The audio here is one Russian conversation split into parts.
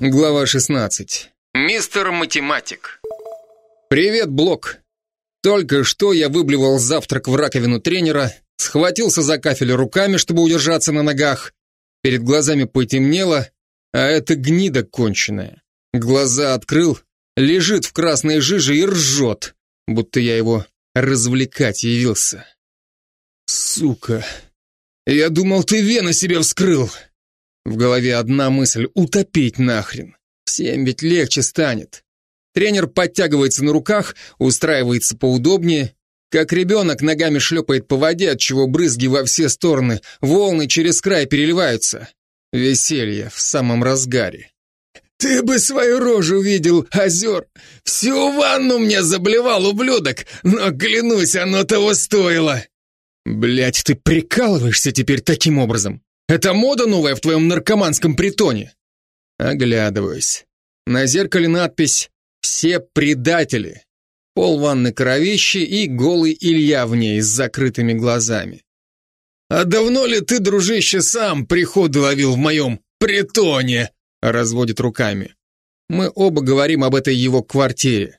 Глава 16. Мистер Математик. Привет, Блок. Только что я выблевал завтрак в раковину тренера, схватился за кафель руками, чтобы удержаться на ногах. Перед глазами потемнело, а это гнида конченая. Глаза открыл, лежит в красной жиже и ржет, будто я его развлекать явился. Сука. Я думал, ты вены себе вскрыл. В голове одна мысль — утопить нахрен. Всем ведь легче станет. Тренер подтягивается на руках, устраивается поудобнее, как ребенок ногами шлепает по воде, от чего брызги во все стороны, волны через край переливаются. Веселье в самом разгаре. «Ты бы свою рожу видел, озер! Всю ванну мне заблевал, ублюдок, но, клянусь, оно того стоило!» Блять, ты прикалываешься теперь таким образом? Это мода новая в твоем наркоманском притоне. Оглядываюсь. На зеркале надпись «Все предатели». Пол ванны кровище и голый Илья в ней с закрытыми глазами. «А давно ли ты, дружище, сам приходы ловил в моем притоне?» разводит руками. Мы оба говорим об этой его квартире.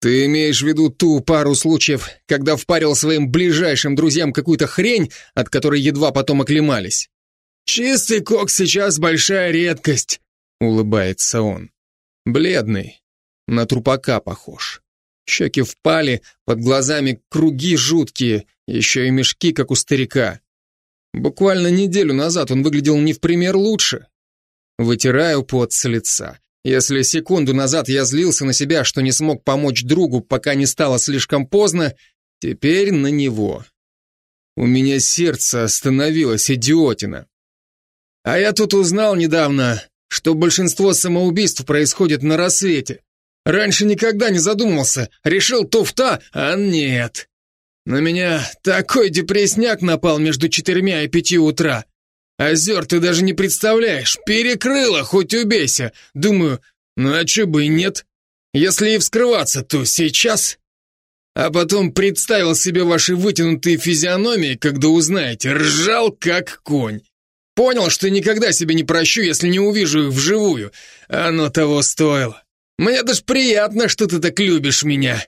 Ты имеешь в виду ту пару случаев, когда впарил своим ближайшим друзьям какую-то хрень, от которой едва потом оклемались? Чистый кок сейчас большая редкость, улыбается он. Бледный, на трупака похож. Щеки впали, под глазами круги жуткие, еще и мешки, как у старика. Буквально неделю назад он выглядел не в пример лучше. Вытираю пот с лица. Если секунду назад я злился на себя, что не смог помочь другу, пока не стало слишком поздно, теперь на него. У меня сердце остановилось, идиотина. А я тут узнал недавно, что большинство самоубийств происходит на рассвете. Раньше никогда не задумывался, решил туфта, а нет. На меня такой депрессняк напал между четырьмя и пяти утра. Озер ты даже не представляешь, перекрыло, хоть убейся. Думаю, ну а че бы и нет. Если и вскрываться, то сейчас. А потом представил себе ваши вытянутые физиономии, когда узнаете, ржал как конь. Понял, что никогда себе не прощу, если не увижу их вживую. Оно того стоило. Мне даже приятно, что ты так любишь меня.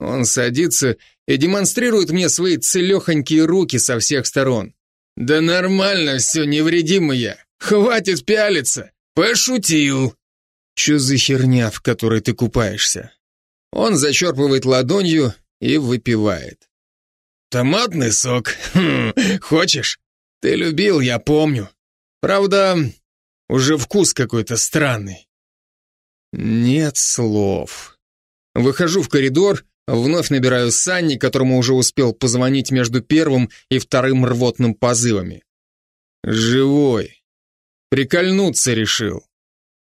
Он садится и демонстрирует мне свои целехонькие руки со всех сторон. «Да нормально все, невредимый я. Хватит пялиться. Пошутил». «Че за херня, в которой ты купаешься?» Он зачерпывает ладонью и выпивает. «Томатный сок. Хм, хочешь? Ты любил, я помню. Правда, уже вкус какой-то странный». Нет слов. Выхожу в коридор Вновь набираю Санни, которому уже успел позвонить между первым и вторым рвотным позывами. Живой. Прикольнуться решил.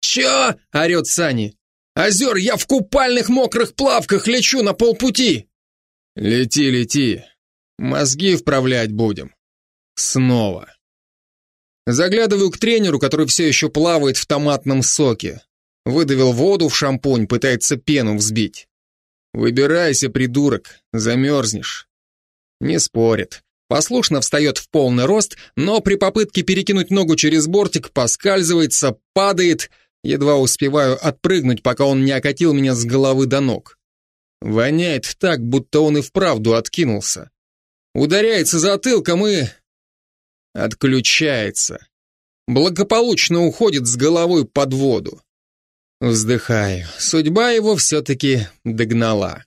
«Чё?» — орёт Сани. «Озер, я в купальных мокрых плавках лечу на полпути!» «Лети, лети. Мозги вправлять будем. Снова». Заглядываю к тренеру, который все еще плавает в томатном соке. Выдавил воду в шампунь, пытается пену взбить. «Выбирайся, придурок, замерзнешь». Не спорит. Послушно встает в полный рост, но при попытке перекинуть ногу через бортик поскальзывается, падает, едва успеваю отпрыгнуть, пока он не окатил меня с головы до ног. Воняет так, будто он и вправду откинулся. Ударяется затылком и... Отключается. Благополучно уходит с головой под воду. Вздыхаю. Судьба его все-таки догнала.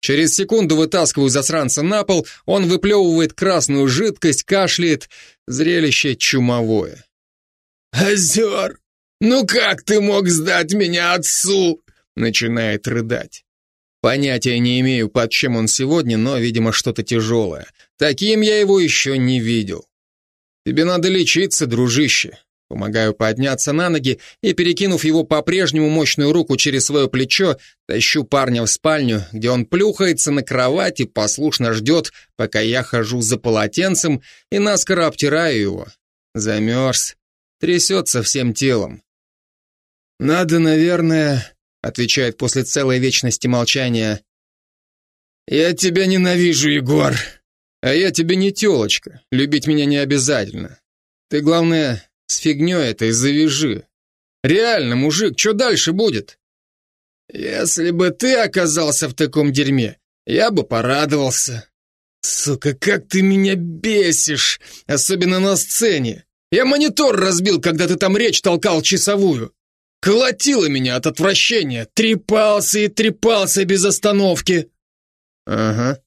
Через секунду вытаскиваю засранца на пол, он выплевывает красную жидкость, кашляет. Зрелище чумовое. «Озер, ну как ты мог сдать меня отцу?» Начинает рыдать. Понятия не имею, под чем он сегодня, но, видимо, что-то тяжелое. Таким я его еще не видел. Тебе надо лечиться, дружище. Помогаю подняться на ноги и, перекинув его по-прежнему мощную руку через свое плечо, тащу парня в спальню, где он плюхается на кровать и послушно ждет, пока я хожу за полотенцем и наскоро обтираю его. Замерз, трясется всем телом. «Надо, наверное», — отвечает после целой вечности молчания, «Я тебя ненавижу, Егор, а я тебе не телочка, любить меня не обязательно. Ты, главное, с фигней этой завяжи. Реально, мужик, что дальше будет? Если бы ты оказался в таком дерьме, я бы порадовался. Сука, как ты меня бесишь, особенно на сцене. Я монитор разбил, когда ты там речь толкал часовую. Колотило меня от отвращения, трепался и трепался без остановки. Ага,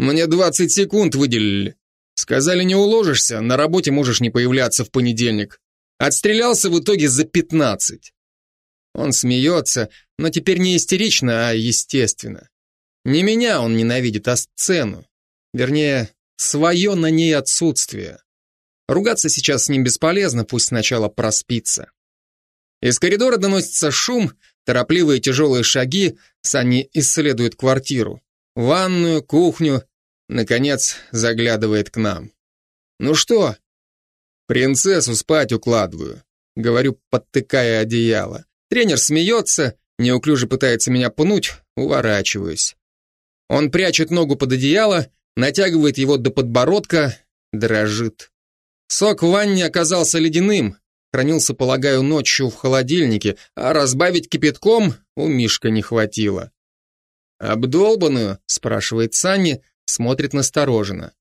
мне 20 секунд выделили. Сказали, не уложишься, на работе можешь не появляться в понедельник. Отстрелялся в итоге за 15. Он смеется, но теперь не истерично, а естественно. Не меня он ненавидит, а сцену. Вернее, свое на ней отсутствие. Ругаться сейчас с ним бесполезно, пусть сначала проспится. Из коридора доносится шум, торопливые тяжелые шаги, Сани исследует квартиру. Ванную, кухню, наконец заглядывает к нам. «Ну что?» «Принцессу спать укладываю», — говорю, подтыкая одеяло. Тренер смеется, неуклюже пытается меня пнуть, уворачиваюсь. Он прячет ногу под одеяло, натягивает его до подбородка, дрожит. Сок в ванне оказался ледяным, хранился, полагаю, ночью в холодильнике, а разбавить кипятком у Мишка не хватило. «Обдолбанную?» – спрашивает Санни, смотрит настороженно.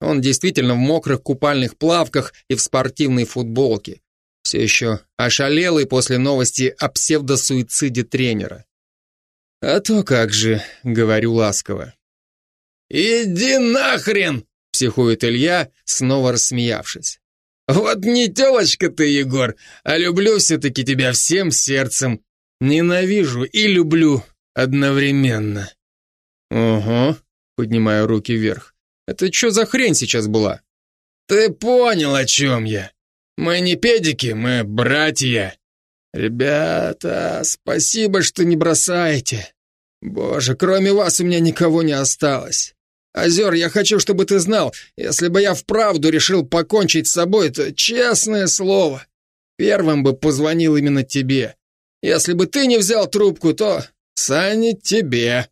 Он действительно в мокрых купальных плавках и в спортивной футболке. Все еще ошалелый после новости о псевдосуициде тренера. «А то как же», — говорю ласково. «Иди нахрен!» — психует Илья, снова рассмеявшись. «Вот не телочка ты, Егор, а люблю все-таки тебя всем сердцем. Ненавижу и люблю одновременно». «Угу», — поднимаю руки вверх. «Это что за хрень сейчас была?» «Ты понял, о чем я. Мы не педики, мы братья. Ребята, спасибо, что не бросаете. Боже, кроме вас у меня никого не осталось. Озер, я хочу, чтобы ты знал, если бы я вправду решил покончить с собой, то, честное слово, первым бы позвонил именно тебе. Если бы ты не взял трубку, то Сане тебе.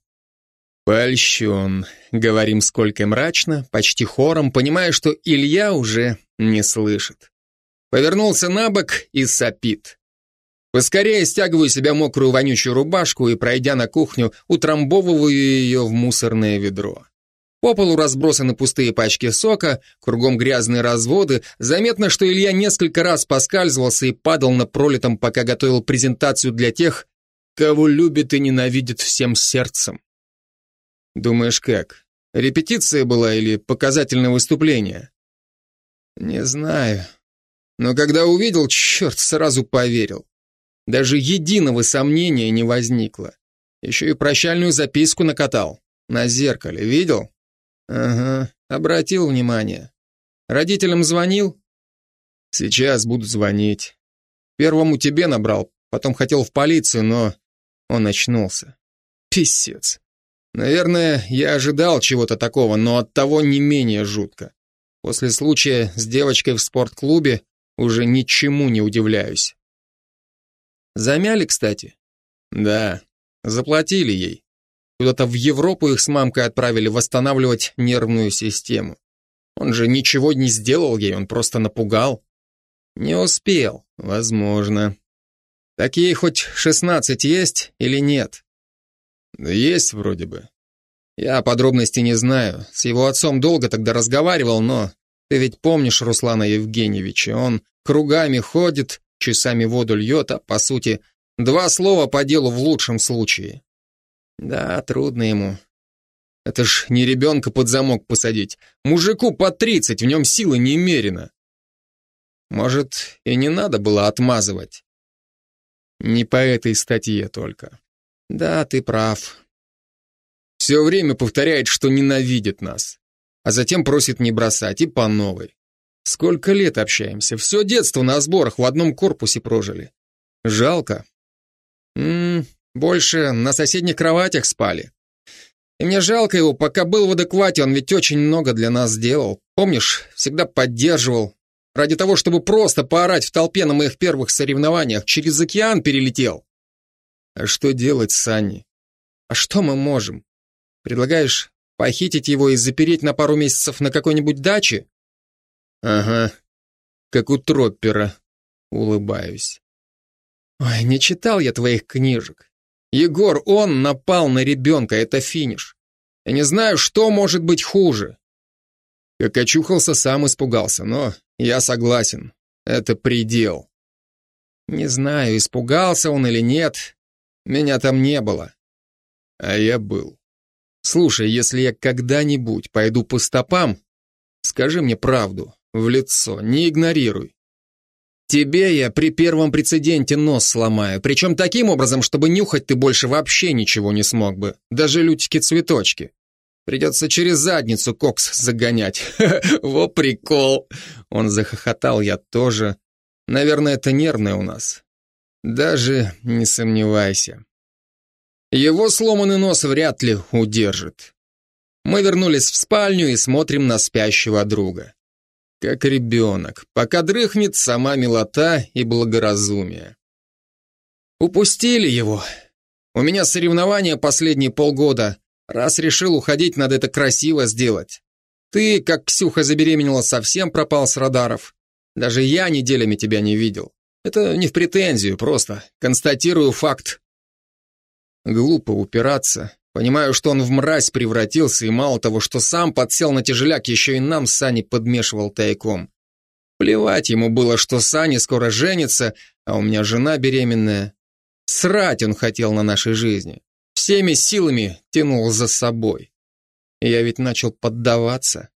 Польщен, говорим сколько мрачно, почти хором, понимая, что Илья уже не слышит. Повернулся на бок и сопит. Поскорее стягиваю себя мокрую вонючую рубашку и, пройдя на кухню, утрамбовываю ее в мусорное ведро. По полу разбросаны пустые пачки сока, кругом грязные разводы. Заметно, что Илья несколько раз поскальзывался и падал на пролетом, пока готовил презентацию для тех, кого любит и ненавидит всем сердцем. Думаешь, как? Репетиция была или показательное выступление? Не знаю. Но когда увидел, черт, сразу поверил. Даже единого сомнения не возникло. Еще и прощальную записку накатал. На зеркале, видел? Ага, обратил внимание. Родителям звонил? Сейчас буду звонить. Первому тебе набрал, потом хотел в полицию, но он очнулся. Писец. Наверное, я ожидал чего-то такого, но от того не менее жутко. После случая с девочкой в спортклубе уже ничему не удивляюсь. Замяли, кстати? Да, заплатили ей. Куда-то в Европу их с мамкой отправили восстанавливать нервную систему. Он же ничего не сделал ей, он просто напугал. Не успел, возможно. Так ей хоть шестнадцать есть или нет? есть вроде бы. Я подробностей не знаю. С его отцом долго тогда разговаривал, но ты ведь помнишь Руслана Евгеньевича. Он кругами ходит, часами воду льет, а по сути два слова по делу в лучшем случае. Да, трудно ему. Это ж не ребенка под замок посадить. Мужику по тридцать, в нем силы немерено. Может, и не надо было отмазывать. Не по этой статье только. Да, ты прав. Все время повторяет, что ненавидит нас. А затем просит не бросать и по новой. Сколько лет общаемся, все детство на сборах в одном корпусе прожили. Жалко. М больше на соседних кроватях спали. И мне жалко его, пока был в адеквате, он ведь очень много для нас сделал. Помнишь, всегда поддерживал. Ради того, чтобы просто поорать в толпе на моих первых соревнованиях, через океан перелетел. А что делать с Аней? А что мы можем? Предлагаешь похитить его и запереть на пару месяцев на какой-нибудь даче? Ага, как у Троппера. Улыбаюсь. Ой, не читал я твоих книжек. Егор, он напал на ребенка, это финиш. Я не знаю, что может быть хуже. Как очухался, сам испугался, но я согласен. Это предел. Не знаю, испугался он или нет. Меня там не было. А я был. Слушай, если я когда-нибудь пойду по стопам, скажи мне правду, в лицо, не игнорируй. Тебе я при первом прецеденте нос сломаю, причем таким образом, чтобы нюхать ты больше вообще ничего не смог бы, даже лютики-цветочки. Придется через задницу кокс загонять. Во прикол. Он захохотал, я тоже. Наверное, это нервное у нас. Даже не сомневайся. Его сломанный нос вряд ли удержит. Мы вернулись в спальню и смотрим на спящего друга. Как ребенок, пока дрыхнет сама милота и благоразумие. Упустили его. У меня соревнования последние полгода. Раз решил уходить, надо это красиво сделать. Ты, как Ксюха забеременела, совсем пропал с радаров. Даже я неделями тебя не видел. Это не в претензию, просто констатирую факт. Глупо упираться. Понимаю, что он в мразь превратился, и мало того, что сам подсел на тяжеляк, еще и нам Сани подмешивал тайком. Плевать ему было, что Сани скоро женится, а у меня жена беременная. Срать он хотел на нашей жизни всеми силами тянул за собой. Я ведь начал поддаваться.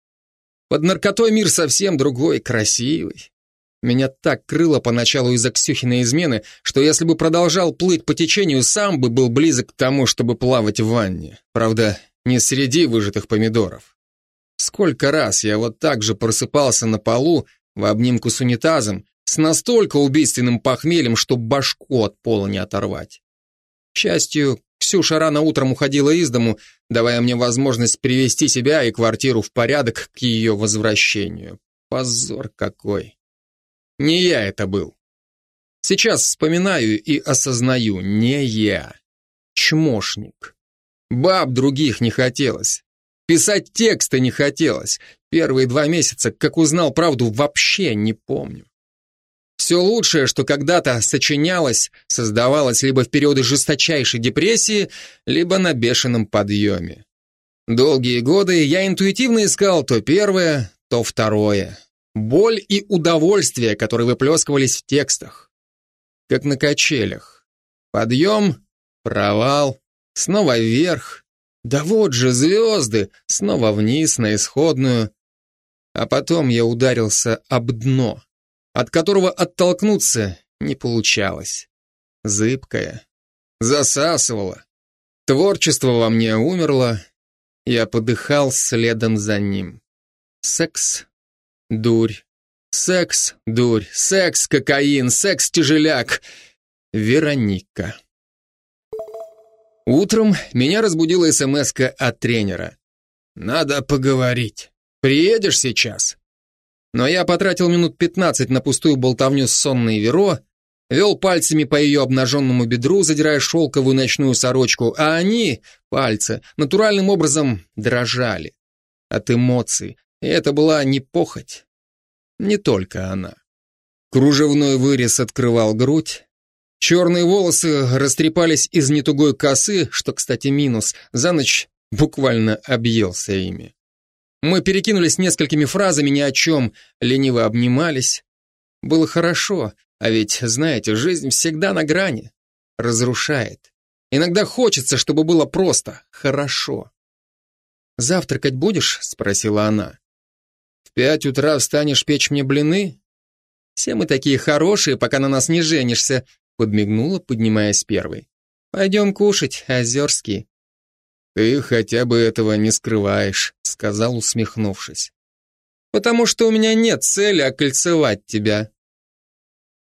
Под наркотой мир совсем другой, красивый. Меня так крыло поначалу из-за Ксюхиной измены, что если бы продолжал плыть по течению, сам бы был близок к тому, чтобы плавать в ванне. Правда, не среди выжатых помидоров. Сколько раз я вот так же просыпался на полу в обнимку с унитазом, с настолько убийственным похмельем, что башку от пола не оторвать. К счастью, Ксюша рано утром уходила из дому, давая мне возможность привести себя и квартиру в порядок к ее возвращению. Позор какой. Не я это был. Сейчас вспоминаю и осознаю, не я. Чмошник. Баб других не хотелось. Писать тексты не хотелось. Первые два месяца, как узнал правду, вообще не помню. Все лучшее, что когда-то сочинялось, создавалось либо в периоды жесточайшей депрессии, либо на бешеном подъеме. Долгие годы я интуитивно искал то первое, то второе. Боль и удовольствие, которые выплескивались в текстах. Как на качелях. Подъем, провал, снова вверх. Да вот же звезды, снова вниз на исходную. А потом я ударился об дно от которого оттолкнуться не получалось. Зыбкое. Засасывало. Творчество во мне умерло. Я подыхал следом за ним. Секс, дурь, секс, дурь, секс, кокаин, секс, тяжеляк. Вероника. Утром меня разбудила смс от тренера. «Надо поговорить. Приедешь сейчас?» Но я потратил минут 15 на пустую болтовню с сонной Веро, вел пальцами по ее обнаженному бедру, задирая шелковую ночную сорочку, а они, пальцы, натуральным образом дрожали от эмоций. И это была не похоть, не только она. Кружевной вырез открывал грудь, черные волосы растрепались из нетугой косы, что, кстати, минус, за ночь буквально объелся ими. Мы перекинулись несколькими фразами ни о чем, лениво обнимались. Было хорошо, а ведь, знаете, жизнь всегда на грани. Разрушает. Иногда хочется, чтобы было просто хорошо. «Завтракать будешь?» — спросила она. «В пять утра встанешь печь мне блины?» «Все мы такие хорошие, пока на нас не женишься», — подмигнула, поднимаясь первой. «Пойдем кушать, Озерский. «Ты хотя бы этого не скрываешь», — сказал, усмехнувшись. «Потому что у меня нет цели окольцевать тебя».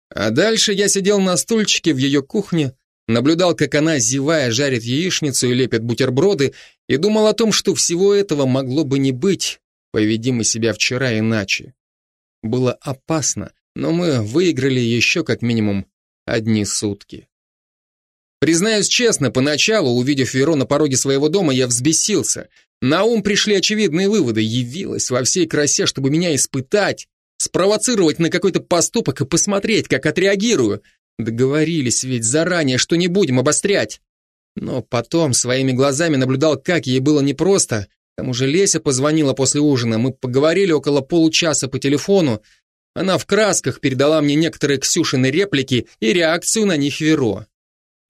А дальше я сидел на стульчике в ее кухне, наблюдал, как она, зевая, жарит яичницу и лепит бутерброды, и думал о том, что всего этого могло бы не быть, поведи мы себя вчера иначе. Было опасно, но мы выиграли еще как минимум одни сутки. Признаюсь честно, поначалу, увидев Веро на пороге своего дома, я взбесился. На ум пришли очевидные выводы. Явилась во всей красе, чтобы меня испытать, спровоцировать на какой-то поступок и посмотреть, как отреагирую. Договорились ведь заранее, что не будем обострять. Но потом своими глазами наблюдал, как ей было непросто. К тому же Леся позвонила после ужина, мы поговорили около получаса по телефону. Она в красках передала мне некоторые Ксюшины реплики и реакцию на них Веро.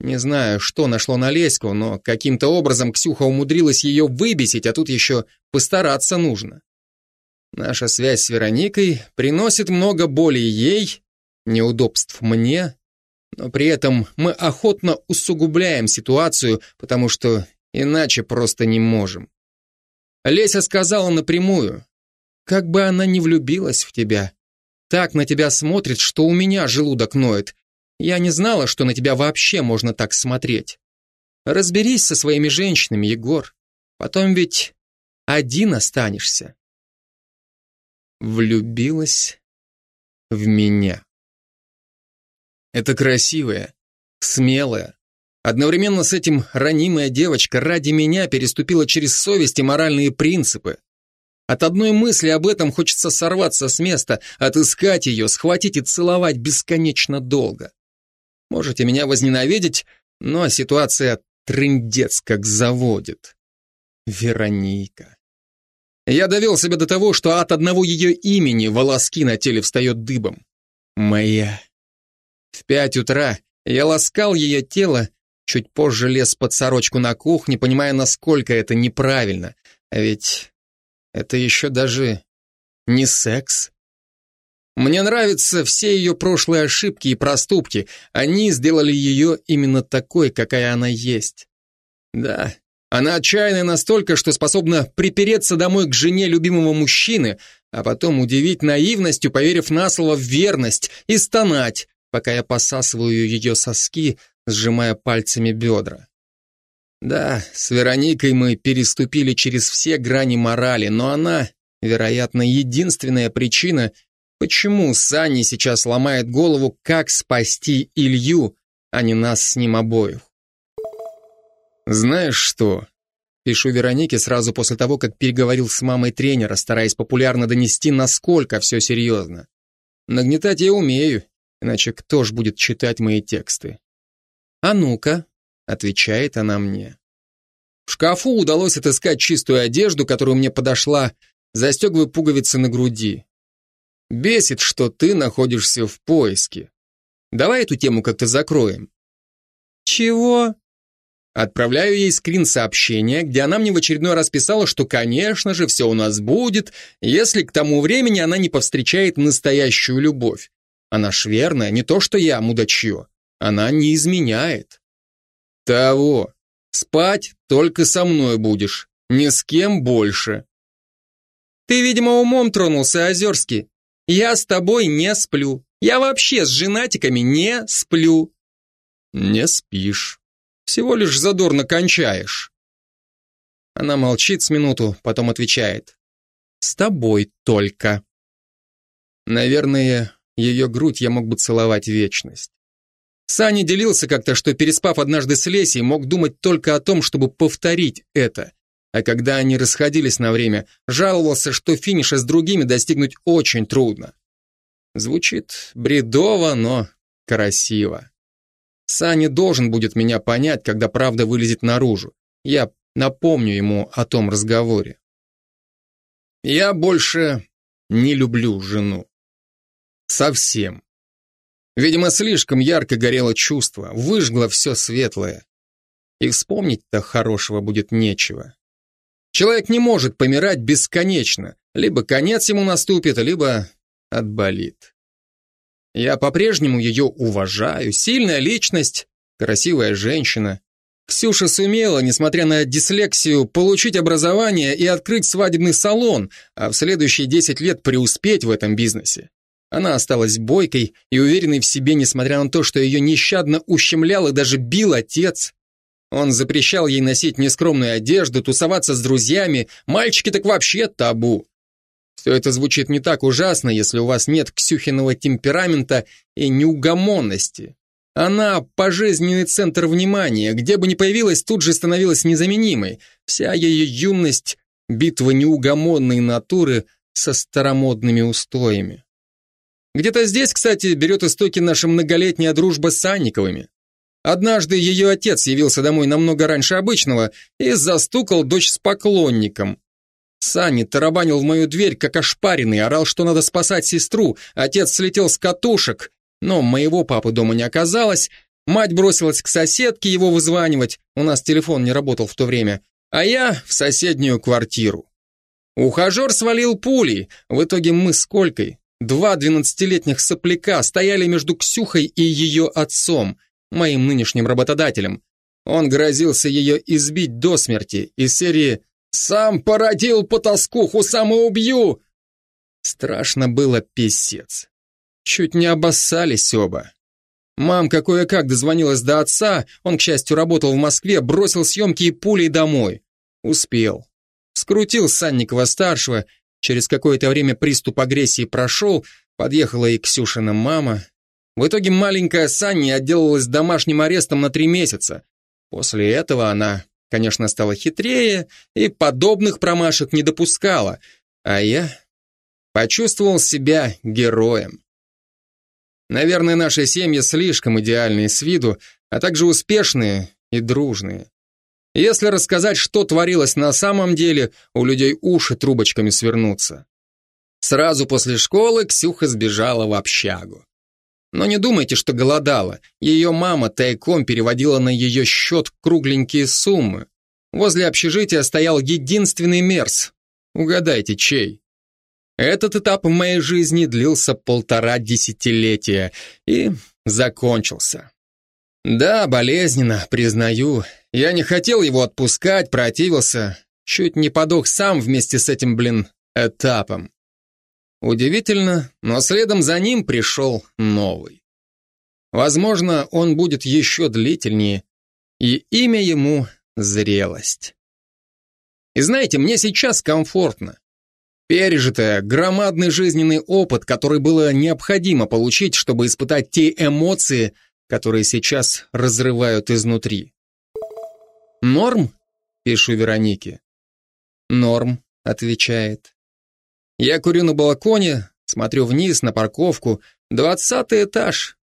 Не знаю, что нашло на Леську, но каким-то образом Ксюха умудрилась ее выбесить, а тут еще постараться нужно. Наша связь с Вероникой приносит много боли ей, неудобств мне, но при этом мы охотно усугубляем ситуацию, потому что иначе просто не можем. Леся сказала напрямую, как бы она не влюбилась в тебя, так на тебя смотрит, что у меня желудок ноет. Я не знала, что на тебя вообще можно так смотреть. Разберись со своими женщинами, Егор. Потом ведь один останешься. Влюбилась в меня. Это красивая, смелая, одновременно с этим ранимая девочка ради меня переступила через совесть и моральные принципы. От одной мысли об этом хочется сорваться с места, отыскать ее, схватить и целовать бесконечно долго. Можете меня возненавидеть, но ситуация трындец как заводит. Вероника. Я довел себя до того, что от одного ее имени волоски на теле встает дыбом. Моя. В пять утра я ласкал ее тело, чуть позже лез под сорочку на кухне, понимая, насколько это неправильно. А ведь это еще даже не секс. Мне нравятся все ее прошлые ошибки и проступки. Они сделали ее именно такой, какая она есть. Да, она отчаянная настолько, что способна припереться домой к жене любимого мужчины, а потом удивить наивностью, поверив на слово в верность, и стонать, пока я посасываю ее соски, сжимая пальцами бедра. Да, с Вероникой мы переступили через все грани морали, но она, вероятно, единственная причина, почему Санни сейчас ломает голову, как спасти Илью, а не нас с ним обоих. Знаешь что? Пишу Веронике сразу после того, как переговорил с мамой тренера, стараясь популярно донести, насколько все серьезно. Нагнетать я умею, Иначе кто ж будет читать мои тексты? А ну-ка, отвечает она мне. В шкафу удалось отыскать чистую одежду, которая мне подошла, застегиваю пуговицы на груди. Бесит, что ты находишься в поиске. Давай эту тему как-то закроем. Чего? Отправляю ей скрин сообщения, где она мне в очередной раз писала, что, конечно же, все у нас будет, если к тому времени она не повстречает настоящую любовь. Она ж верная, не то что я, мудачье. Она не изменяет. Того. Спать только со мной будешь. Ни с кем больше. Ты, видимо, умом тронулся, Озерский. Я с тобой не сплю. Я вообще с женатиками не сплю. Не спишь. Всего лишь задорно кончаешь. Она молчит с минуту, потом отвечает. С тобой только. Наверное, ее грудь я мог бы целовать вечность. Саня делился как-то, что переспав однажды с Лесей, мог думать только о том, чтобы повторить это. А когда они расходились на время, жаловался, что финиша с другими достигнуть очень трудно. Звучит бредово, но красиво. Саня должен будет меня понять, когда правда вылезет наружу. Я напомню ему о том разговоре. Я больше не люблю жену. Совсем. Видимо, слишком ярко горело чувство, выжгло все светлое. И вспомнить-то хорошего будет нечего. Человек не может помирать бесконечно. Либо конец ему наступит, либо отболит. Я по-прежнему ее уважаю. Сильная личность, красивая женщина. Ксюша сумела, несмотря на дислексию, получить образование и открыть свадебный салон, а в следующие 10 лет преуспеть в этом бизнесе. Она осталась бойкой и уверенной в себе, несмотря на то, что ее нещадно ущемлял и даже бил отец. Он запрещал ей носить нескромную одежду, тусоваться с друзьями, мальчики так вообще табу. Все это звучит не так ужасно, если у вас нет ксюхиного темперамента и неугомонности. Она пожизненный центр внимания, где бы ни появилась, тут же становилась незаменимой. Вся ее юность — битва неугомонной натуры со старомодными устоями. Где-то здесь, кстати, берет истоки наша многолетняя дружба с Санниковыми. Однажды ее отец явился домой намного раньше обычного и застукал дочь с поклонником. Санни тарабанил в мою дверь, как ошпаренный, орал, что надо спасать сестру. Отец слетел с катушек, но моего папы дома не оказалось. Мать бросилась к соседке его вызванивать, у нас телефон не работал в то время, а я в соседнюю квартиру. Ухажер свалил пулей, в итоге мы с Колькой, два двенадцатилетних сопляка, стояли между Ксюхой и ее отцом – моим нынешним работодателем. Он грозился ее избить до смерти из серии «Сам породил потаскуху, сам убью!» Страшно было писец. Чуть не обоссались оба. Мамка кое-как дозвонилась до отца, он, к счастью, работал в Москве, бросил съемки и пулей домой. Успел. Скрутил Санникова-старшего, через какое-то время приступ агрессии прошел, подъехала и Ксюшина мама, в итоге маленькая Санни отделалась домашним арестом на три месяца. После этого она, конечно, стала хитрее и подобных промашек не допускала, а я почувствовал себя героем. Наверное, наши семьи слишком идеальные с виду, а также успешные и дружные. Если рассказать, что творилось на самом деле, у людей уши трубочками свернутся. Сразу после школы Ксюха сбежала в общагу. Но не думайте, что голодала. Ее мама тайком переводила на ее счет кругленькие суммы. Возле общежития стоял единственный мерз. Угадайте, чей? Этот этап в моей жизни длился полтора десятилетия и закончился. Да, болезненно, признаю. Я не хотел его отпускать, противился. Чуть не подох сам вместе с этим, блин, этапом. Удивительно, но следом за ним пришел новый. Возможно, он будет еще длительнее, и имя ему — зрелость. И знаете, мне сейчас комфортно. Пережитое, громадный жизненный опыт, который было необходимо получить, чтобы испытать те эмоции, которые сейчас разрывают изнутри. «Норм?» — пишу Веронике. «Норм», — отвечает. Я курю на балконе, смотрю вниз на парковку, двадцатый этаж.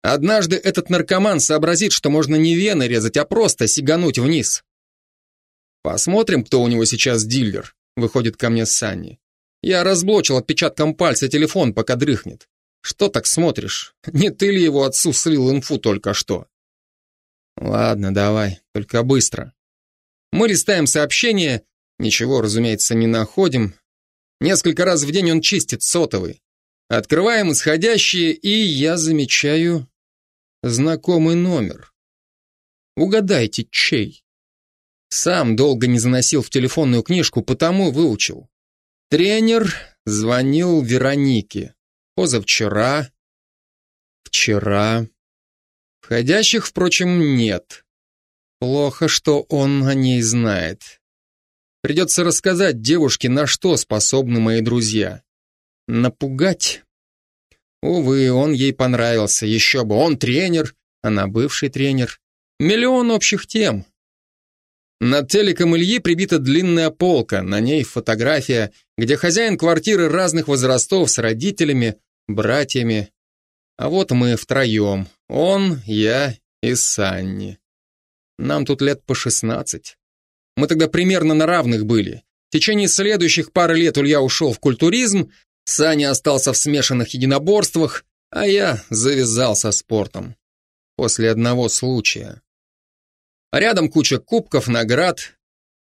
Однажды этот наркоман сообразит, что можно не вены резать, а просто сигануть вниз. Посмотрим, кто у него сейчас дилер, выходит ко мне Санни. Я разблочил отпечатком пальца телефон, пока дрыхнет. Что так смотришь? Не ты ли его отцу слил инфу только что? Ладно, давай, только быстро. Мы листаем сообщения, ничего, разумеется, не находим, Несколько раз в день он чистит сотовый. Открываем исходящие, и я замечаю знакомый номер. Угадайте, чей? Сам долго не заносил в телефонную книжку, потому выучил. Тренер звонил Веронике. Позавчера. Вчера. Входящих, впрочем, нет. Плохо, что он о ней знает. Придется рассказать девушке, на что способны мои друзья. Напугать? Увы, он ей понравился, еще бы, он тренер, она бывший тренер. Миллион общих тем. Над телеком Ильи прибита длинная полка, на ней фотография, где хозяин квартиры разных возрастов с родителями, братьями. А вот мы втроем, он, я и Санни. Нам тут лет по шестнадцать. Мы тогда примерно на равных были. В течение следующих пары лет Улья ушел в культуризм, Саня остался в смешанных единоборствах, а я завязался спортом. После одного случая. рядом куча кубков, наград,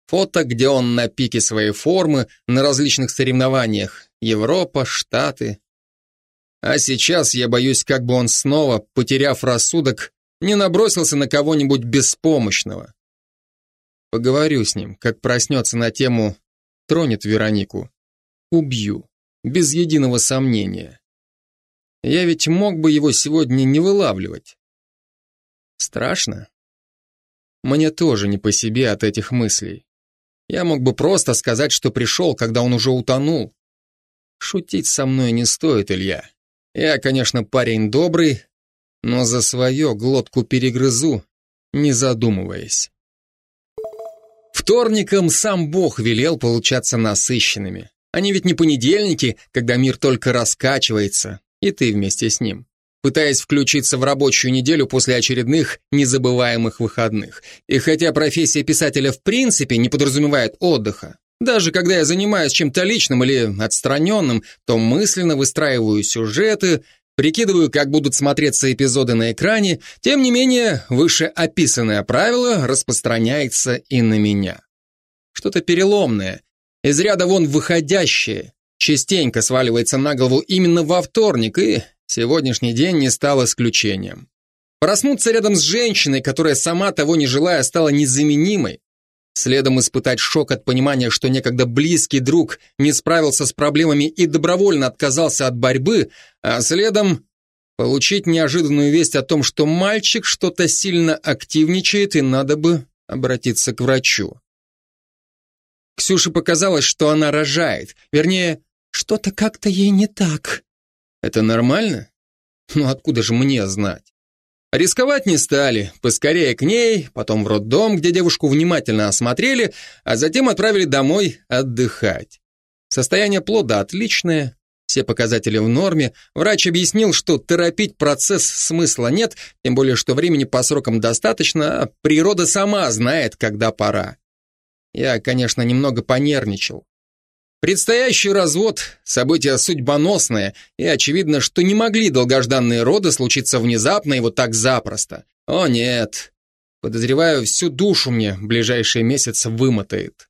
фото, где он на пике своей формы на различных соревнованиях. Европа, Штаты. А сейчас я боюсь, как бы он снова, потеряв рассудок, не набросился на кого-нибудь беспомощного. Поговорю с ним, как проснется на тему «Тронет Веронику». Убью, без единого сомнения. Я ведь мог бы его сегодня не вылавливать. Страшно? Мне тоже не по себе от этих мыслей. Я мог бы просто сказать, что пришел, когда он уже утонул. Шутить со мной не стоит, Илья. Я, конечно, парень добрый, но за свое глотку перегрызу, не задумываясь. Вторникам сам Бог велел получаться насыщенными. Они ведь не понедельники, когда мир только раскачивается, И ты вместе с ним пытаясь включиться в рабочую неделю после очередных незабываемых выходных. И хотя профессия писателя в принципе не подразумевает отдыха, даже когда я занимаюсь чем-то личным или отстраненным, то мысленно выстраиваю сюжеты, прикидываю, как будут смотреться эпизоды на экране, тем не менее, вышеописанное правило распространяется и на меня. Что-то переломное, из ряда вон выходящее, частенько сваливается на голову именно во вторник, и Сегодняшний день не стал исключением. Проснуться рядом с женщиной, которая сама того не желая стала незаменимой, следом испытать шок от понимания, что некогда близкий друг не справился с проблемами и добровольно отказался от борьбы, а следом получить неожиданную весть о том, что мальчик что-то сильно активничает и надо бы обратиться к врачу. Ксюше показалось, что она рожает, вернее, что-то как-то ей не так. Это нормально? Ну откуда же мне знать? Рисковать не стали, поскорее к ней, потом в роддом, где девушку внимательно осмотрели, а затем отправили домой отдыхать. Состояние плода отличное, все показатели в норме. Врач объяснил, что торопить процесс смысла нет, тем более, что времени по срокам достаточно, а природа сама знает, когда пора. Я, конечно, немного понервничал. Предстоящий развод – событие судьбоносное, и очевидно, что не могли долгожданные роды случиться внезапно и вот так запросто. О нет, подозреваю, всю душу мне ближайшие месяцы вымотает.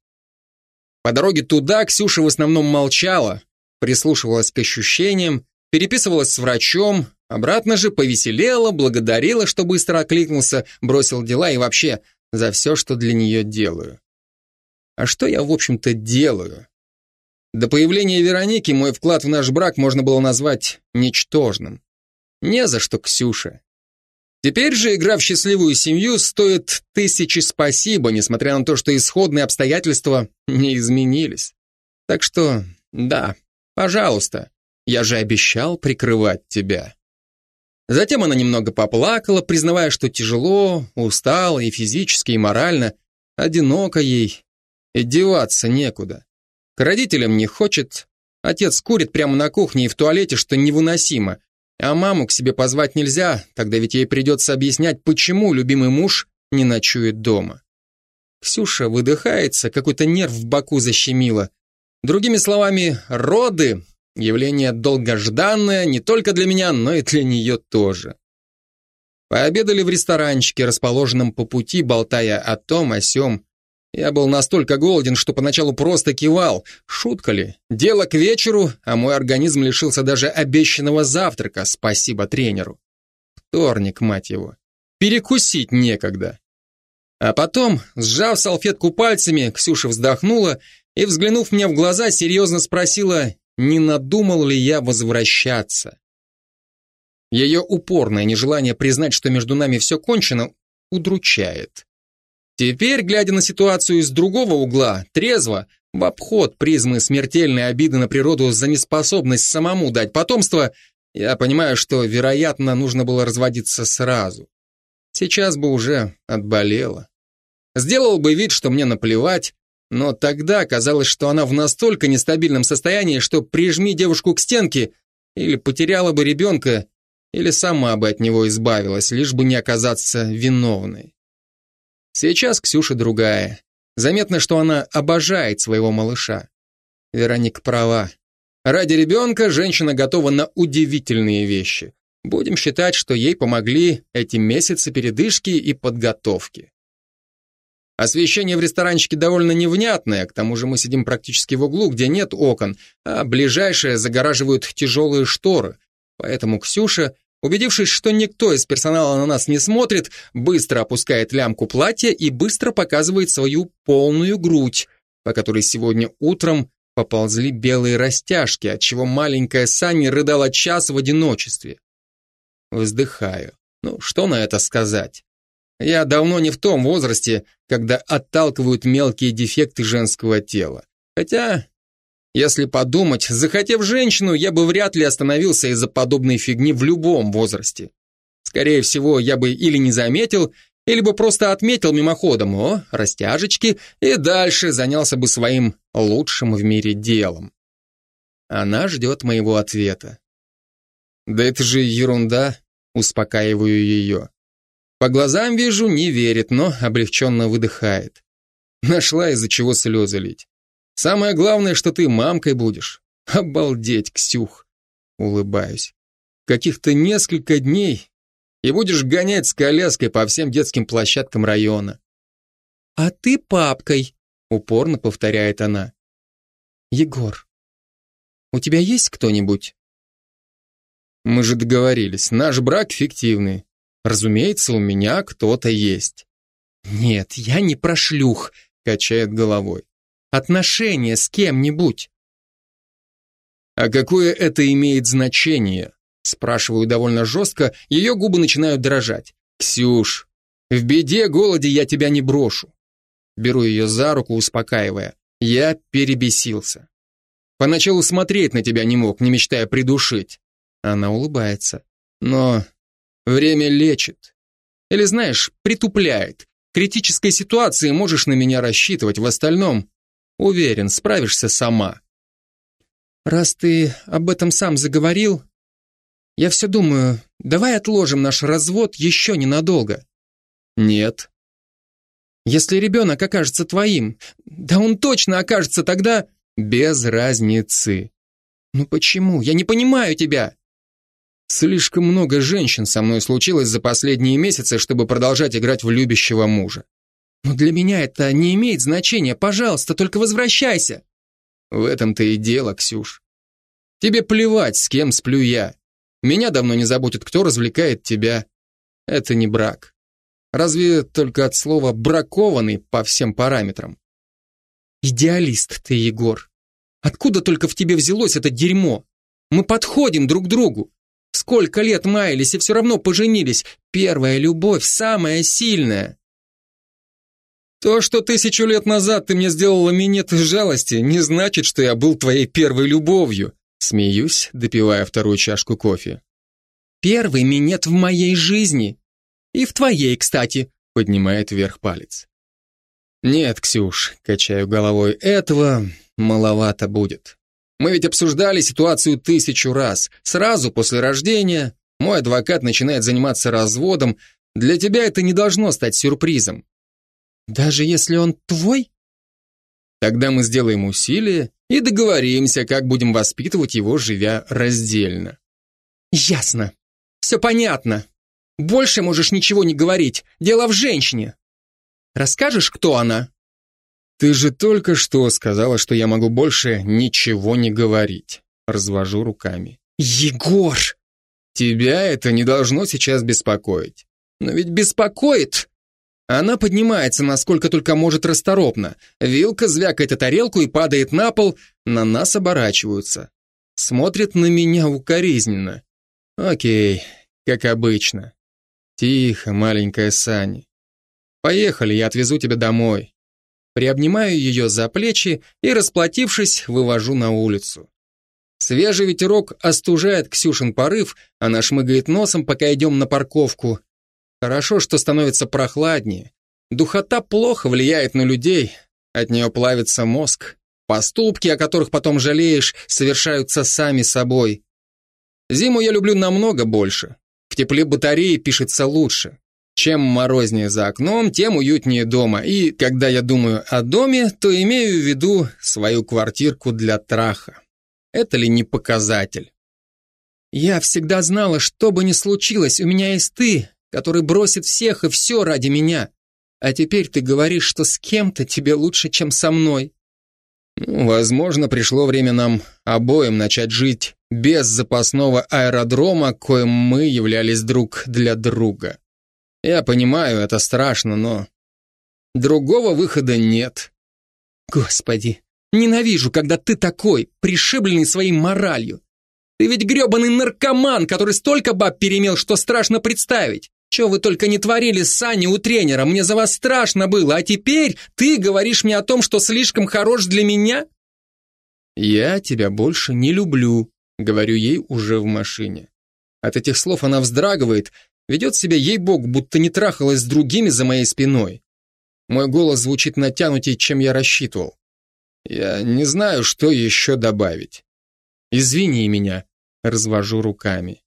По дороге туда Ксюша в основном молчала, прислушивалась к ощущениям, переписывалась с врачом, обратно же повеселела, благодарила, что быстро окликнулся, бросил дела и вообще за все, что для нее делаю. А что я, в общем-то, делаю? До появления Вероники мой вклад в наш брак можно было назвать ничтожным. Не за что, Ксюша. Теперь же игра в счастливую семью стоит тысячи спасибо, несмотря на то, что исходные обстоятельства не изменились. Так что, да, пожалуйста, я же обещал прикрывать тебя. Затем она немного поплакала, признавая, что тяжело, устала и физически, и морально, одиноко ей, и деваться некуда. К родителям не хочет. Отец курит прямо на кухне и в туалете, что невыносимо. А маму к себе позвать нельзя, тогда ведь ей придется объяснять, почему любимый муж не ночует дома. Ксюша выдыхается, какой-то нерв в боку защемило. Другими словами, роды – явление долгожданное не только для меня, но и для нее тоже. Пообедали в ресторанчике, расположенном по пути, болтая о том, о сём. Я был настолько голоден, что поначалу просто кивал. Шутка ли? Дело к вечеру, а мой организм лишился даже обещанного завтрака, спасибо тренеру. Вторник, мать его. Перекусить некогда. А потом, сжав салфетку пальцами, Ксюша вздохнула и, взглянув мне в глаза, серьезно спросила, не надумал ли я возвращаться. Ее упорное нежелание признать, что между нами все кончено, удручает. Теперь, глядя на ситуацию из другого угла, трезво, в обход призмы смертельной обиды на природу за неспособность самому дать потомство, я понимаю, что, вероятно, нужно было разводиться сразу. Сейчас бы уже отболела. Сделал бы вид, что мне наплевать, но тогда казалось, что она в настолько нестабильном состоянии, что прижми девушку к стенке, или потеряла бы ребенка, или сама бы от него избавилась, лишь бы не оказаться виновной. Сейчас Ксюша другая. Заметно, что она обожает своего малыша. Вероника права. Ради ребенка женщина готова на удивительные вещи. Будем считать, что ей помогли эти месяцы передышки и подготовки. Освещение в ресторанчике довольно невнятное, к тому же мы сидим практически в углу, где нет окон, а ближайшие загораживают тяжелые шторы. Поэтому Ксюша Убедившись, что никто из персонала на нас не смотрит, быстро опускает лямку платья и быстро показывает свою полную грудь, по которой сегодня утром поползли белые растяжки, отчего маленькая Санни рыдала час в одиночестве. Вздыхаю. Ну, что на это сказать? Я давно не в том возрасте, когда отталкивают мелкие дефекты женского тела. Хотя если подумать, захотев женщину, я бы вряд ли остановился из-за подобной фигни в любом возрасте. Скорее всего, я бы или не заметил, или бы просто отметил мимоходом, о, растяжечки, и дальше занялся бы своим лучшим в мире делом. Она ждет моего ответа. Да это же ерунда, успокаиваю ее. По глазам вижу, не верит, но облегченно выдыхает. Нашла из-за чего слезы лить. Самое главное, что ты мамкой будешь. Обалдеть, Ксюх. Улыбаюсь. Каких-то несколько дней, и будешь гонять с коляской по всем детским площадкам района. А ты папкой, упорно повторяет она. Егор, у тебя есть кто-нибудь? Мы же договорились, наш брак фиктивный. Разумеется, у меня кто-то есть. Нет, я не про шлюх, качает головой. Отношения с кем-нибудь. А какое это имеет значение? Спрашиваю довольно жестко, ее губы начинают дрожать. Ксюш, в беде, голоде я тебя не брошу. Беру ее за руку, успокаивая. Я перебесился. Поначалу смотреть на тебя не мог, не мечтая придушить. Она улыбается. Но время лечит. Или, знаешь, притупляет. В критической ситуации можешь на меня рассчитывать, в остальном, уверен, справишься сама. Раз ты об этом сам заговорил, я все думаю, давай отложим наш развод еще ненадолго. Нет. Если ребенок окажется твоим, да он точно окажется тогда без разницы. Ну почему? Я не понимаю тебя. Слишком много женщин со мной случилось за последние месяцы, чтобы продолжать играть в любящего мужа. Но для меня это не имеет значения. Пожалуйста, только возвращайся. В этом-то и дело, Ксюш. Тебе плевать, с кем сплю я. Меня давно не заботит, кто развлекает тебя. Это не брак. Разве только от слова «бракованный» по всем параметрам. Идеалист ты, Егор. Откуда только в тебе взялось это дерьмо? Мы подходим друг другу. Сколько лет маялись и все равно поженились. Первая любовь, самая сильная. То, что тысячу лет назад ты мне сделала минет жалости, не значит, что я был твоей первой любовью. Смеюсь, допивая вторую чашку кофе. Первый минет в моей жизни. И в твоей, кстати, поднимает вверх палец. Нет, Ксюш, качаю головой, этого маловато будет. Мы ведь обсуждали ситуацию тысячу раз. Сразу после рождения мой адвокат начинает заниматься разводом. Для тебя это не должно стать сюрпризом. Даже если он твой? Тогда мы сделаем усилие и договоримся, как будем воспитывать его, живя раздельно. Ясно. Все понятно. Больше можешь ничего не говорить. Дело в женщине. Расскажешь, кто она? Ты же только что сказала, что я могу больше ничего не говорить. Развожу руками. Егор! Тебя это не должно сейчас беспокоить. Но ведь беспокоит. Она поднимается, насколько только может расторопно. Вилка звякает о тарелку и падает на пол, на нас оборачиваются. Смотрит на меня укоризненно. Окей, как обычно. Тихо, маленькая Сани. Поехали, я отвезу тебя домой приобнимаю ее за плечи и, расплатившись, вывожу на улицу. Свежий ветерок остужает Ксюшин порыв, она шмыгает носом, пока идем на парковку. Хорошо, что становится прохладнее. Духота плохо влияет на людей, от нее плавится мозг. Поступки, о которых потом жалеешь, совершаются сами собой. Зиму я люблю намного больше. В тепле батареи пишется лучше. Чем морознее за окном, тем уютнее дома. И когда я думаю о доме, то имею в виду свою квартирку для траха. Это ли не показатель? Я всегда знала, что бы ни случилось, у меня есть ты, который бросит всех и все ради меня. А теперь ты говоришь, что с кем-то тебе лучше, чем со мной. Ну, возможно, пришло время нам обоим начать жить без запасного аэродрома, коим мы являлись друг для друга. Я понимаю, это страшно, но... Другого выхода нет. Господи, ненавижу, когда ты такой, пришибленный своей моралью. Ты ведь гребаный наркоман, который столько баб перемел, что страшно представить. Че вы только не творили с Саней у тренера, мне за вас страшно было, а теперь ты говоришь мне о том, что слишком хорош для меня? Я тебя больше не люблю, говорю ей уже в машине. От этих слов она вздрагивает Ведет себя ей-бог, будто не трахалась с другими за моей спиной. Мой голос звучит натянутее, чем я рассчитывал. Я не знаю, что еще добавить. Извини меня, развожу руками.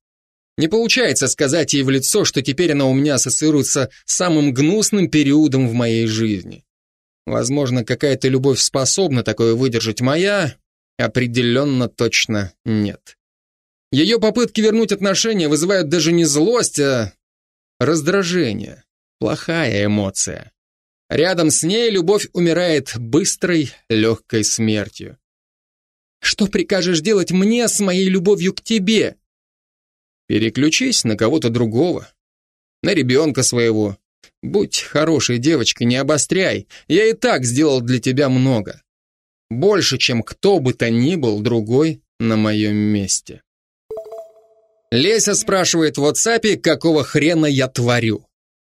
Не получается сказать ей в лицо, что теперь она у меня ассоциируется с самым гнусным периодом в моей жизни. Возможно, какая-то любовь способна такое выдержать моя, определенно точно нет. Ее попытки вернуть отношения вызывают даже не злость, а раздражение. Плохая эмоция. Рядом с ней любовь умирает быстрой, легкой смертью. Что прикажешь делать мне с моей любовью к тебе? Переключись на кого-то другого. На ребенка своего. Будь хорошей девочкой, не обостряй. Я и так сделал для тебя много. Больше, чем кто бы то ни был другой на моем месте. Леся спрашивает в WhatsApp, какого хрена я творю.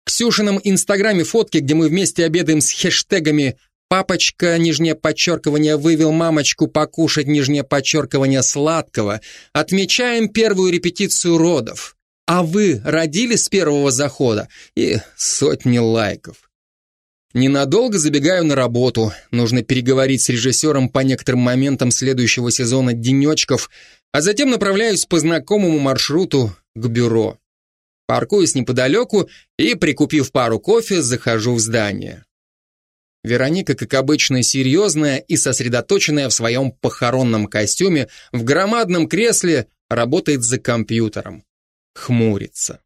Ксюшином инстаграме фотки, где мы вместе обедаем с хэштегами «Папочка, нижнее подчеркивание, вывел мамочку покушать, нижнее подчеркивание, сладкого», отмечаем первую репетицию родов. А вы родили с первого захода? И сотни лайков. Ненадолго забегаю на работу. Нужно переговорить с режиссером по некоторым моментам следующего сезона «Денечков», а затем направляюсь по знакомому маршруту к бюро. Паркуюсь неподалеку и, прикупив пару кофе, захожу в здание. Вероника, как обычно, серьезная и сосредоточенная в своем похоронном костюме, в громадном кресле работает за компьютером. Хмурится.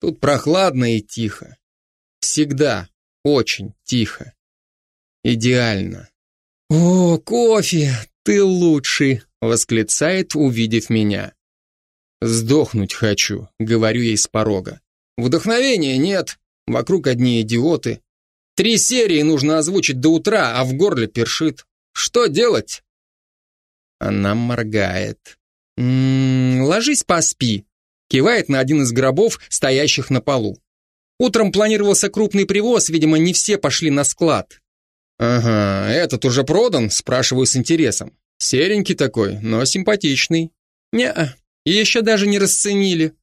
Тут прохладно и тихо. Всегда очень тихо. Идеально. «О, кофе, ты лучший!» — восклицает, увидев меня. «Сдохнуть хочу», — говорю ей с порога. «Вдохновения нет, вокруг одни идиоты. Три серии нужно озвучить до утра, а в горле першит. Что делать?» Она моргает. «М «М-м, «Ложись, поспи», — кивает на один из гробов, стоящих на полу. Утром планировался крупный привоз, видимо, не все пошли на склад. «Ага, этот уже продан?» – спрашиваю с интересом. Серенький такой, но симпатичный. Не-а, еще даже не расценили.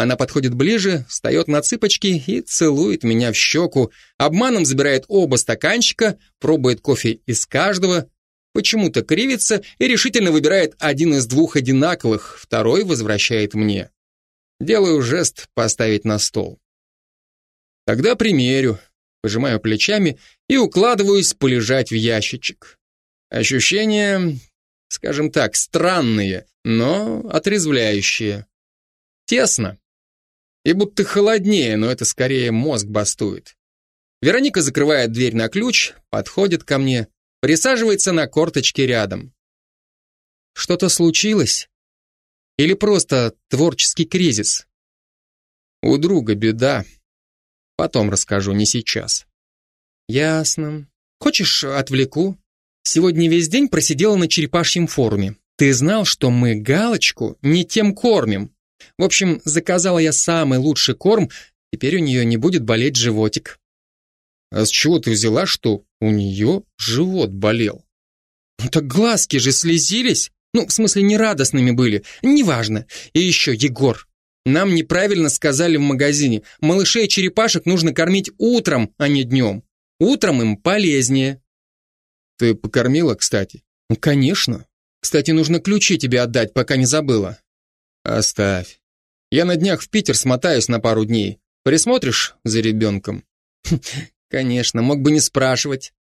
Она подходит ближе, встает на цыпочки и целует меня в щеку, обманом забирает оба стаканчика, пробует кофе из каждого, почему-то кривится и решительно выбирает один из двух одинаковых, второй возвращает мне. Делаю жест поставить на стол. Тогда примерю, пожимаю плечами и укладываюсь полежать в ящичек. Ощущения, скажем так, странные, но отрезвляющие. Тесно. И будто холоднее, но это скорее мозг бастует. Вероника закрывает дверь на ключ, подходит ко мне, присаживается на корточке рядом. Что-то случилось? Или просто творческий кризис? У друга беда. Потом расскажу, не сейчас. Ясно. Хочешь, отвлеку? Сегодня весь день просидела на черепашьем форуме. Ты знал, что мы галочку не тем кормим? В общем, заказала я самый лучший корм, теперь у нее не будет болеть животик. А с чего ты взяла, что у нее живот болел? Ну так глазки же слезились. Ну, в смысле, нерадостными были. Неважно. И еще, Егор, нам неправильно сказали в магазине. Малышей черепашек нужно кормить утром, а не днем. Утром им полезнее. Ты покормила, кстати? Ну, конечно. Кстати, нужно ключи тебе отдать, пока не забыла. Оставь. Я на днях в Питер смотаюсь на пару дней. Присмотришь за ребенком? Конечно, мог бы не спрашивать.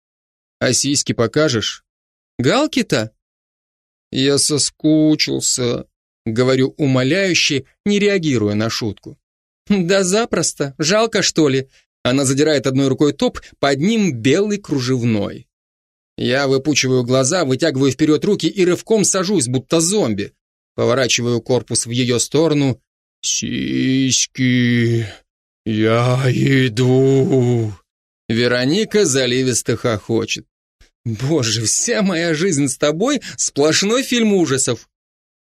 А сиськи покажешь? Галки-то? Я соскучился, говорю умоляюще, не реагируя на шутку. Да запросто, жалко что ли? Она задирает одной рукой топ, под ним белый кружевной. Я выпучиваю глаза, вытягиваю вперед руки и рывком сажусь, будто зомби. Поворачиваю корпус в ее сторону. «Сиськи, я иду!» Вероника заливисто хохочет. «Боже, вся моя жизнь с тобой — сплошной фильм ужасов!»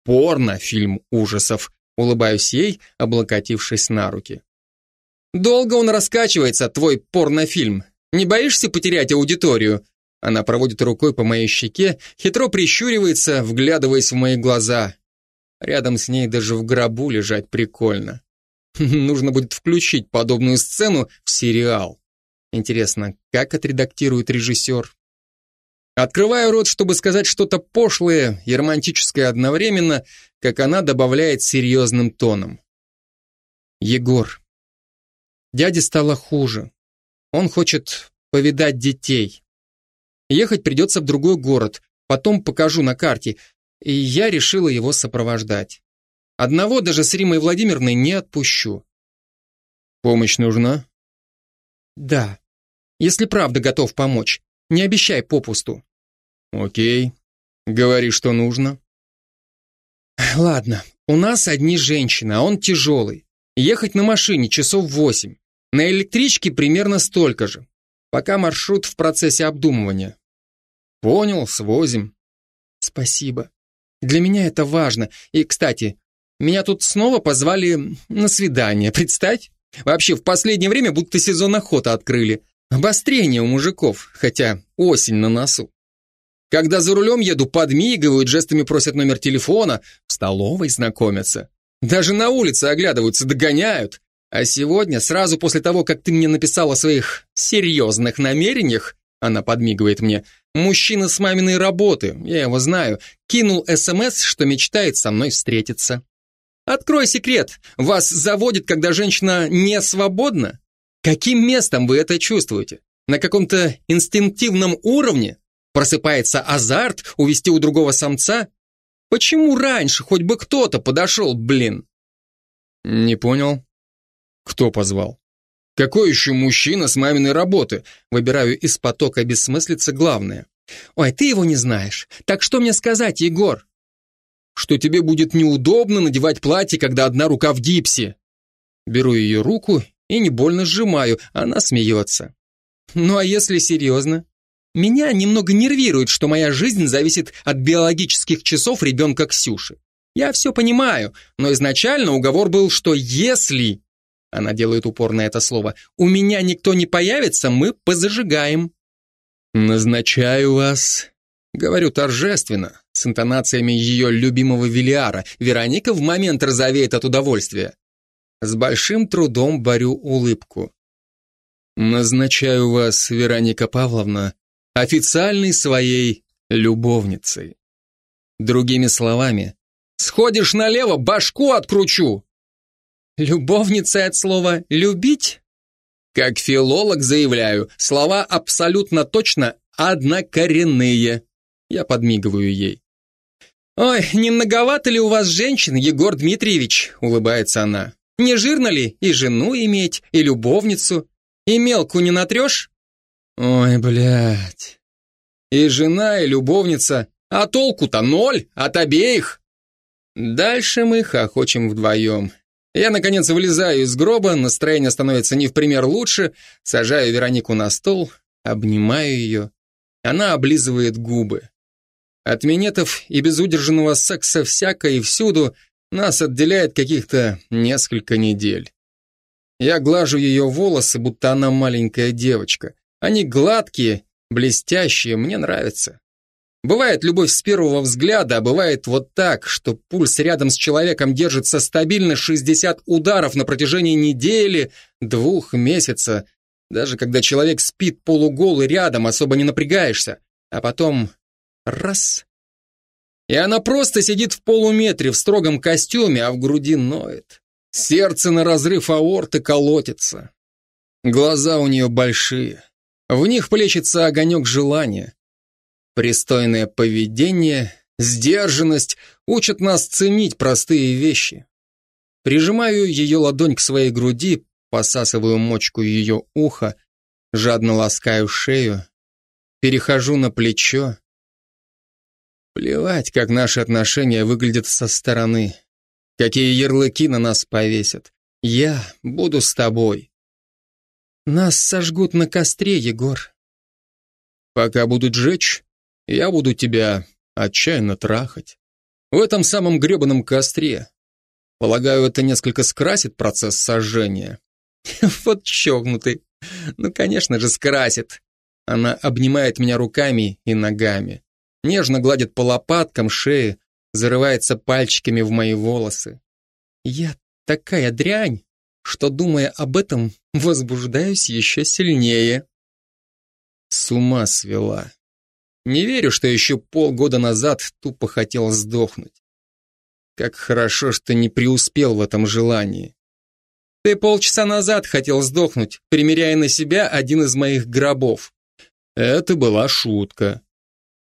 «Порно-фильм ужасов!» — улыбаюсь ей, облокотившись на руки. «Долго он раскачивается, твой порнофильм. Не боишься потерять аудиторию?» Она проводит рукой по моей щеке, хитро прищуривается, вглядываясь в мои глаза. Рядом с ней даже в гробу лежать прикольно. Нужно будет включить подобную сцену в сериал. Интересно, как отредактирует режиссер? Открываю рот, чтобы сказать что-то пошлое и романтическое одновременно, как она добавляет серьезным тоном. Егор. Дяде стало хуже. Он хочет повидать детей. Ехать придется в другой город, потом покажу на карте, и я решила его сопровождать. Одного даже с Римой Владимировной не отпущу. Помощь нужна? Да. Если правда готов помочь, не обещай попусту. Окей. Говори, что нужно. Ладно, у нас одни женщины, а он тяжелый. Ехать на машине часов восемь. На электричке примерно столько же. Пока маршрут в процессе обдумывания. Понял, свозим. Спасибо. Для меня это важно. И, кстати, меня тут снова позвали на свидание, представь? Вообще, в последнее время будто сезон охоты открыли. Обострение у мужиков, хотя осень на носу. Когда за рулем еду, подмигивают, жестами просят номер телефона, в столовой знакомятся. Даже на улице оглядываются, догоняют. А сегодня, сразу после того, как ты мне написала о своих серьезных намерениях, она подмигивает мне, мужчина с маминой работы, я его знаю, кинул СМС, что мечтает со мной встретиться. Открой секрет, вас заводит, когда женщина не свободна? Каким местом вы это чувствуете? На каком-то инстинктивном уровне? Просыпается азарт увести у другого самца? Почему раньше хоть бы кто-то подошел, блин? Не понял. Кто позвал? Какой еще мужчина с маминой работы? Выбираю из потока бессмыслицы главное. Ой, ты его не знаешь. Так что мне сказать, Егор? Что тебе будет неудобно надевать платье, когда одна рука в гипсе. Беру ее руку и не больно сжимаю, она смеется. Ну а если серьезно? Меня немного нервирует, что моя жизнь зависит от биологических часов ребенка Ксюши. Я все понимаю, но изначально уговор был, что если, она делает упор на это слово, у меня никто не появится, мы позажигаем. Назначаю вас, говорю торжественно, с интонациями ее любимого Велиара. Вероника в момент розовеет от удовольствия. С большим трудом борю улыбку. Назначаю вас, Вероника Павловна, официальной своей любовницей. Другими словами, сходишь налево, башку откручу. Любовницей от слова «любить»? Как филолог заявляю, слова абсолютно точно однокоренные. Я подмигиваю ей. «Ой, не многовато ли у вас женщин, Егор Дмитриевич?» — улыбается она. Не жирно ли и жену иметь, и любовницу? И мелку не натрешь? Ой, блядь. И жена, и любовница. А толку-то ноль от обеих. Дальше мы хохочем вдвоем. Я, наконец, вылезаю из гроба, настроение становится не в пример лучше, сажаю Веронику на стол, обнимаю ее. Она облизывает губы. От минетов и безудержанного секса всяко и всюду нас отделяет каких-то несколько недель. Я глажу ее волосы, будто она маленькая девочка. Они гладкие, блестящие, мне нравятся. Бывает любовь с первого взгляда, а бывает вот так, что пульс рядом с человеком держится стабильно 60 ударов на протяжении недели, двух месяца. Даже когда человек спит полуголый рядом, особо не напрягаешься. А потом раз и она просто сидит в полуметре в строгом костюме, а в груди ноет. Сердце на разрыв аорты колотится. Глаза у нее большие. В них плещется огонек желания. Пристойное поведение, сдержанность учат нас ценить простые вещи. Прижимаю ее ладонь к своей груди, посасываю мочку ее уха, жадно ласкаю шею, перехожу на плечо, Плевать, как наши отношения выглядят со стороны. Какие ярлыки на нас повесят. Я буду с тобой. Нас сожгут на костре, Егор. Пока будут жечь, я буду тебя отчаянно трахать. В этом самом гребаном костре. Полагаю, это несколько скрасит процесс сожжения. Вот чокнутый. Ну, конечно же, скрасит. Она обнимает меня руками и ногами нежно гладит по лопаткам, шее, зарывается пальчиками в мои волосы. Я такая дрянь, что, думая об этом, возбуждаюсь еще сильнее. С ума свела. Не верю, что еще полгода назад тупо хотел сдохнуть. Как хорошо, что не преуспел в этом желании. Ты полчаса назад хотел сдохнуть, примеряя на себя один из моих гробов. Это была шутка.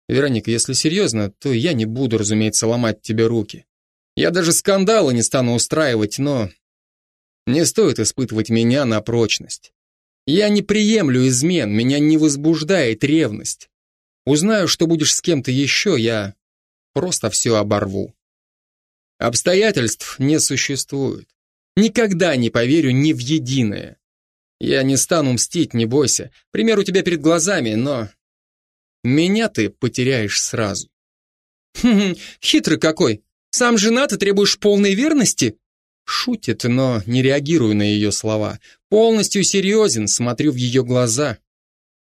Вероника, если серьезно, то я не буду, разумеется, ломать тебе руки. Я даже скандалы не стану устраивать, но не стоит испытывать меня на прочность. Я не приемлю измен, меня не возбуждает ревность. Узнаю, что будешь с кем-то еще, я просто все оборву. Обстоятельств не существует. Никогда не поверю ни в единое. Я не стану мстить, не бойся. Пример у тебя перед глазами, но... Меня ты потеряешь сразу. Хм, хитрый какой. Сам женат и требуешь полной верности? Шутит, но не реагирую на ее слова. Полностью серьезен, смотрю в ее глаза.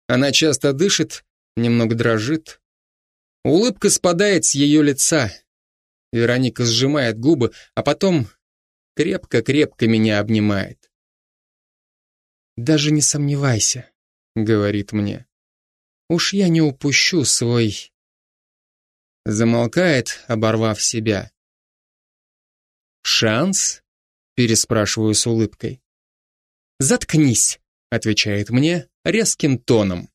Она часто дышит, немного дрожит. Улыбка спадает с ее лица. Вероника сжимает губы, а потом крепко-крепко меня обнимает. «Даже не сомневайся», — говорит мне. «Уж я не упущу свой...» Замолкает, оборвав себя. «Шанс?» — переспрашиваю с улыбкой. «Заткнись», — отвечает мне резким тоном.